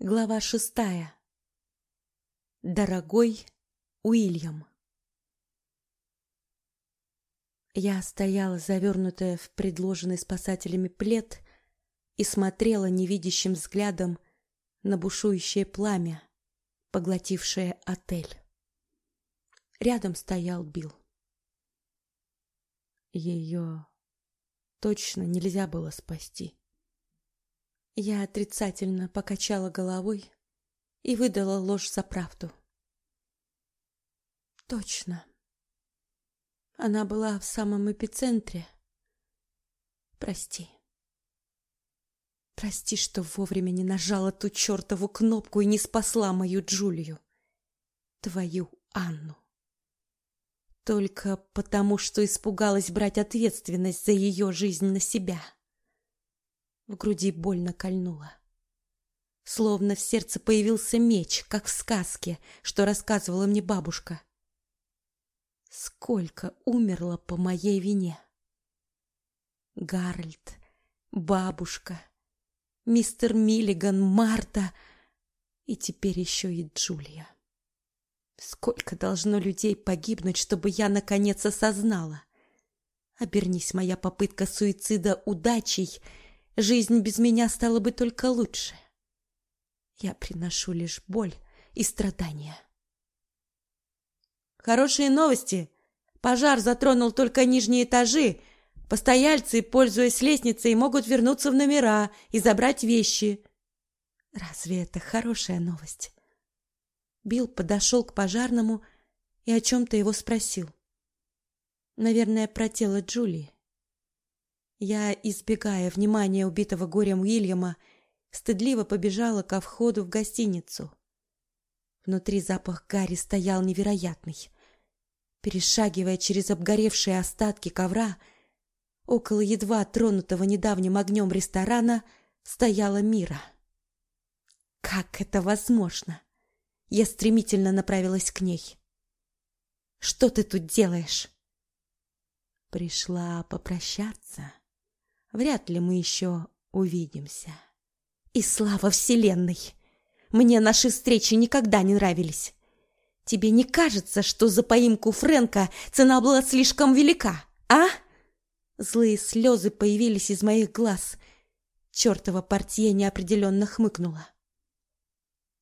Глава шестая. Дорогой Уильям. Я стояла, завернутая в предложенный спасателями плед, и смотрела невидящим взглядом на бушующее пламя, поглотившее отель. Рядом стоял Билл. Ее точно нельзя было спасти. Я отрицательно покачала головой и выдала ложь за правду. Точно. Она была в самом эпицентре. Прости. Прости, что вовремя не нажала ту чертову кнопку и не спасла мою Джулию. Твою Анну. Только потому, что испугалась брать ответственность за ее жизнь на себя. В груди больно кольнуло. Словно в сердце появился меч, как в сказке, что рассказывала мне бабушка. Сколько умерло по моей вине. Гарольд, бабушка, мистер Миллиган, Марта и теперь еще и Джулия. Сколько должно людей погибнуть, чтобы я наконец осознала? Обернись моя попытка суицида удачей — Жизнь без меня стала бы только лучше. Я приношу лишь боль и страдания. Хорошие новости. Пожар затронул только нижние этажи. Постояльцы, пользуясь лестницей, могут вернуться в номера и забрать вещи. Разве это хорошая новость? Билл подошел к пожарному и о чем-то его спросил. Наверное, про тело Джулии. Я, избегая внимания убитого горем Уильяма, стыдливо побежала ко входу в гостиницу. Внутри запах гари стоял невероятный. Перешагивая через обгоревшие остатки ковра, около едва тронутого недавним огнем ресторана стояла Мира. Как это возможно? Я стремительно направилась к ней. Что ты тут делаешь? Пришла попрощаться вряд ли мы еще увидимся. И слава вселенной! Мне наши встречи никогда не нравились. Тебе не кажется, что за поимку Фрэнка цена была слишком велика, а? Злые слезы появились из моих глаз. Чертова портье неопределенно хмыкнула.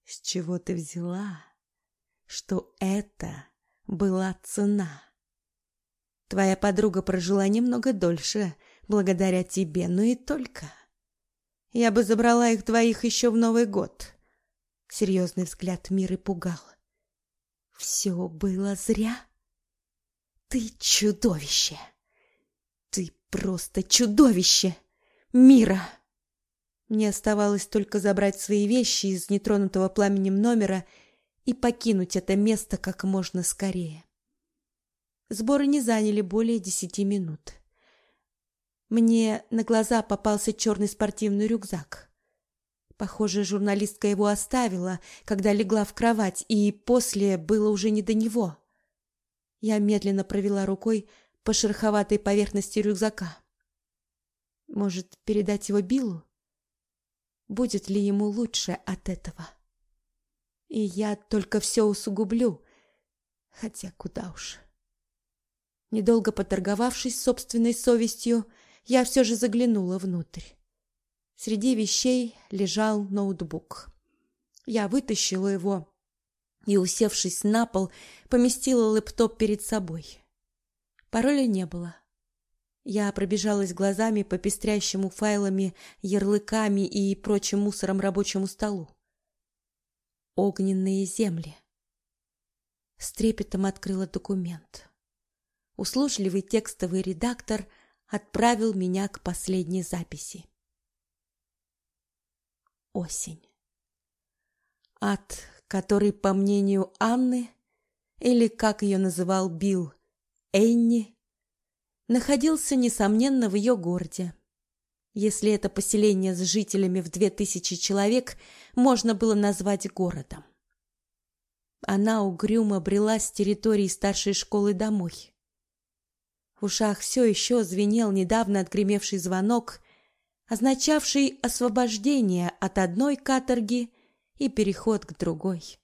С чего ты взяла, что это была цена? Твоя подруга прожила немного дольше, благодаря тебе, но и только. Я бы забрала их двоих еще в Новый год. Серьезный взгляд Миры пугал. Все было зря. Ты чудовище. Ты просто чудовище, Мира. Мне оставалось только забрать свои вещи из нетронутого пламенем номера и покинуть это место как можно скорее. Сборы не заняли более десяти минут. Мне на глаза попался черный спортивный рюкзак. Похоже, журналистка его оставила, когда легла в кровать, и после было уже не до него. Я медленно провела рукой по шероховатой поверхности рюкзака. Может, передать его Биллу? Будет ли ему лучше от этого? И я только все усугублю, хотя куда уж. Недолго поторговавшись собственной совестью, я все же заглянула внутрь. Среди вещей лежал ноутбук. Я вытащила его и, усевшись на пол, поместила лэптоп перед собой. Пароля не было. Я пробежалась глазами по пестрящему файлами, ярлыками и прочим мусором рабочему столу. Огненные земли. С трепетом открыла документ. Услужливый текстовый редактор — отправил меня к последней записи. Осень. Ад, который, по мнению Анны, или, как ее называл Билл, Энни, находился, несомненно, в ее городе. Если это поселение с жителями в две тысячи человек можно было назвать городом. Она угрюмо брела с территории старшей школы домой. В ушах все еще звенел недавно отгремевший звонок, означавший освобождение от одной каторги и переход к другой.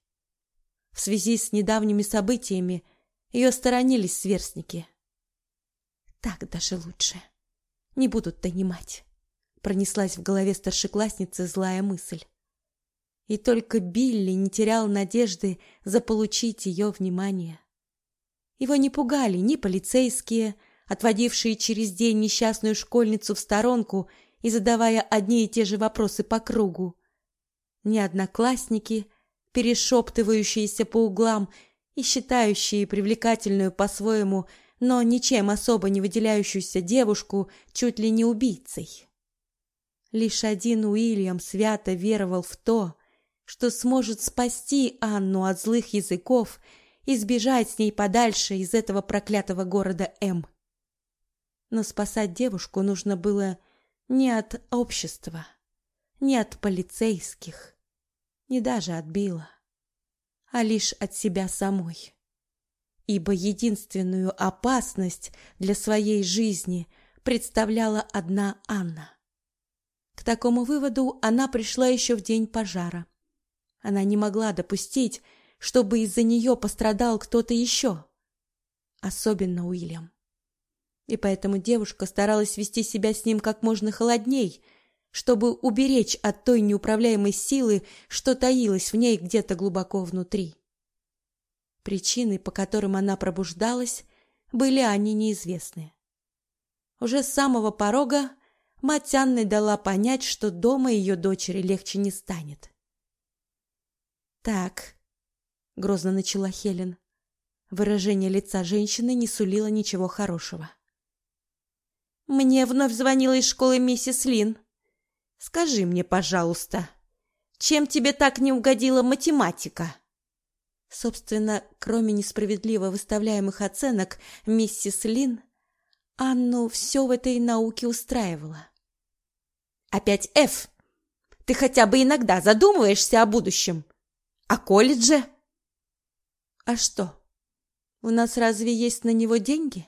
В связи с недавними событиями ее сторонились сверстники. Так даже лучше. Не будут донимать. Пронеслась в голове старшеклассницы злая мысль. И только Билли не терял надежды заполучить ее внимание. Его не пугали ни полицейские, отводившие через день несчастную школьницу в сторонку и задавая одни и те же вопросы по кругу, ни одноклассники, перешептывающиеся по углам и считающие привлекательную по-своему, но ничем особо не выделяющуюся девушку чуть ли не убийцей. Лишь один Уильям свято веровал в то, что сможет спасти Анну от злых языков и сбежать с ней подальше из этого проклятого города М. Но спасать девушку нужно было не от общества, не от полицейских, не даже от Билла, а лишь от себя самой. Ибо единственную опасность для своей жизни представляла одна Анна. К такому выводу она пришла еще в день пожара. Она не могла допустить, чтобы из-за нее пострадал кто-то еще, особенно Уильям. И поэтому девушка старалась вести себя с ним как можно холодней, чтобы уберечь от той неуправляемой силы, что таилась в ней где-то глубоко внутри. Причины, по которым она пробуждалась, были они неизвестны. Уже с самого порога мать Анны дала понять, что дома ее дочери легче не станет. Так, грозно начала Хелен. Выражение лица женщины не сулило ничего хорошего. Мне вновь звонила из школы миссис Лин. Скажи мне, пожалуйста, чем тебе так не угодила математика? Собственно, кроме несправедливо выставляемых оценок, миссис Лин Анну все в этой науке устраивало. Опять Ф. Ты хотя бы иногда задумываешься о будущем? А колледже? А что? У нас разве есть на него деньги?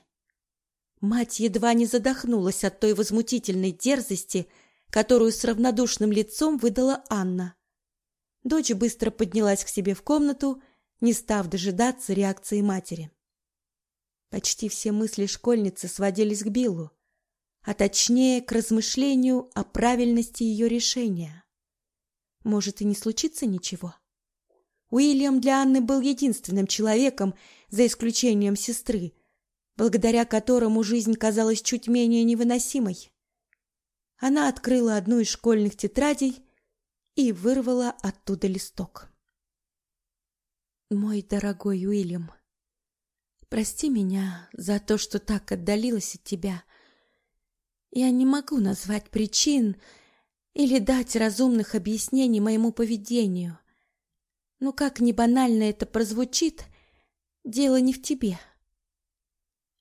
Мать едва не задохнулась от той возмутительной дерзости, которую с равнодушным лицом выдала Анна. Дочь быстро поднялась к себе в комнату, не став дожидаться реакции матери. Почти все мысли школьницы сводились к Биллу, а точнее к размышлению о правильности ее решения. Может и не случится ничего. Уильям для Анны был единственным человеком, за исключением сестры, благодаря которому жизнь казалась чуть менее невыносимой. Она открыла одну из школьных тетрадей и вырвала оттуда листок. Мой дорогой Уильям, прости меня за то, что так отдалилась от тебя. Я не могу назвать причин или дать разумных объяснений моему поведению. Но как ни банально это прозвучит, дело не в тебе.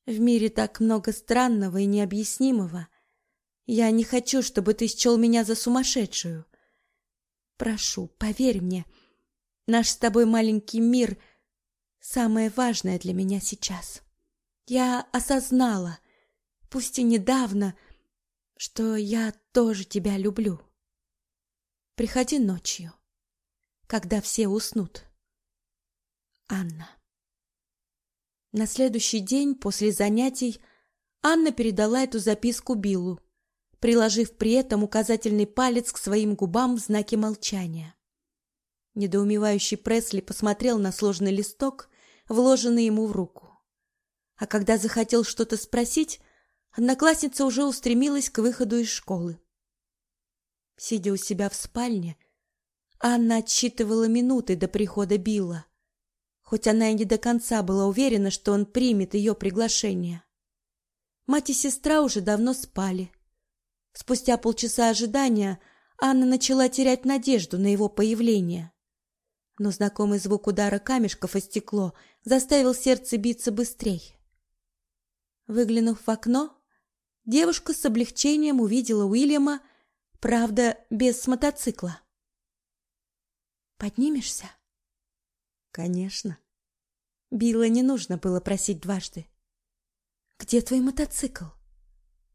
В мире так много странного и необъяснимого. Я не хочу, чтобы ты счел меня за сумасшедшую. Прошу, поверь мне, наш с тобой маленький мир самое важное для меня сейчас. Я осознала, пусть и недавно, что я тоже тебя люблю. Приходи ночью когда все уснут. Анна. На следующий день после занятий Анна передала эту записку Биллу, приложив при этом указательный палец к своим губам в знаке молчания. Недоумевающий Пресли посмотрел на сложный листок, вложенный ему в руку. А когда захотел что-то спросить, одноклассница уже устремилась к выходу из школы. Сидя у себя в спальне, Анна отсчитывала минуты до прихода Билла, хоть она и не до конца была уверена, что он примет ее приглашение. Мать и сестра уже давно спали. Спустя полчаса ожидания Анна начала терять надежду на его появление. Но знакомый звук удара камешков о стекло заставил сердце биться быстрее. Выглянув в окно, девушка с облегчением увидела Уильяма, правда, без мотоцикла. Поднимешься? Конечно. Билла не нужно было просить дважды. Где твой мотоцикл?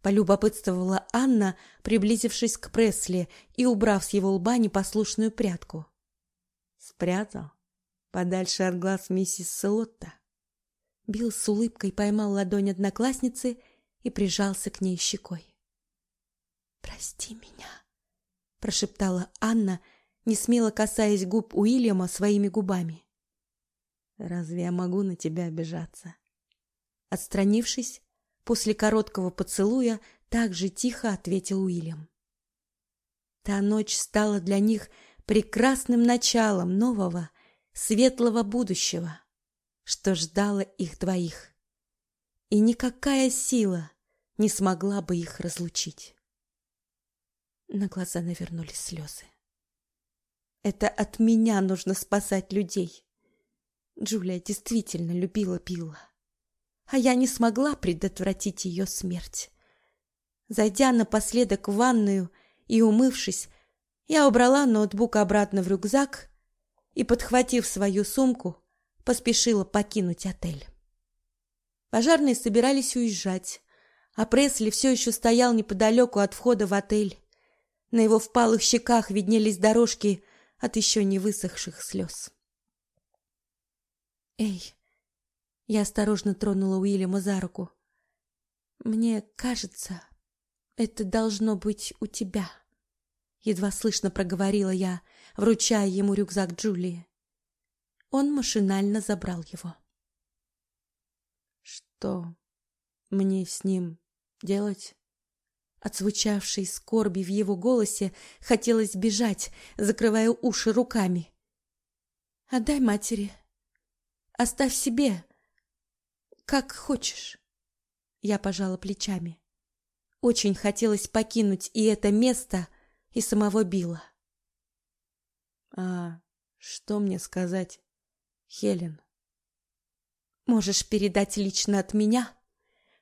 Полюбопытствовала Анна, приблизившись к Пресли и убрав с его лба непослушную прядку. Спрятал? Подальше от глаз миссис Селотта. Билл с улыбкой поймал ладонь одноклассницы и прижался к ней щекой. «Прости меня», — прошептала Анна, не смело касаясь губ Уильяма своими губами. «Разве я могу на тебя обижаться?» Отстранившись, после короткого поцелуя, так же тихо ответил Уильям. Та ночь стала для них прекрасным началом нового, светлого будущего, что ждало их двоих. И никакая сила не смогла бы их разлучить. На глаза навернулись слезы. Это от меня нужно спасать людей. Джулия действительно любила Билла, а я не смогла предотвратить ее смерть. Зайдя напоследок в ванную и умывшись, я убрала ноутбук обратно в рюкзак и, подхватив свою сумку, поспешила покинуть отель. Пожарные собирались уезжать, а Пресли все еще стоял неподалеку от входа в отель. На его впалых щеках виднелись дорожки от еще не высохших слез. «Эй!» Я осторожно тронула Уильяма за руку. «Мне кажется, это должно быть у тебя». Едва слышно проговорила я, вручая ему рюкзак Джулии. Он машинально забрал его. «Что мне с ним делать?» От звучавшей скорби в его голосе хотелось бежать, закрывая уши руками. «Отдай матери. Оставь себе. Как хочешь». Я пожала плечами. Очень хотелось покинуть и это место, и самого Билла. «А что мне сказать, Хелен?» «Можешь передать лично от меня,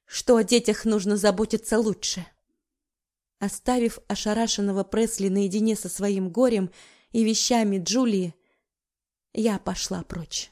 что о детях нужно заботиться лучше». Оставив ошарашенного Пресли наедине со своим горем и вещами Джулии, я пошла прочь.